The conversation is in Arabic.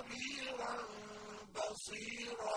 خبيرا بصيرا.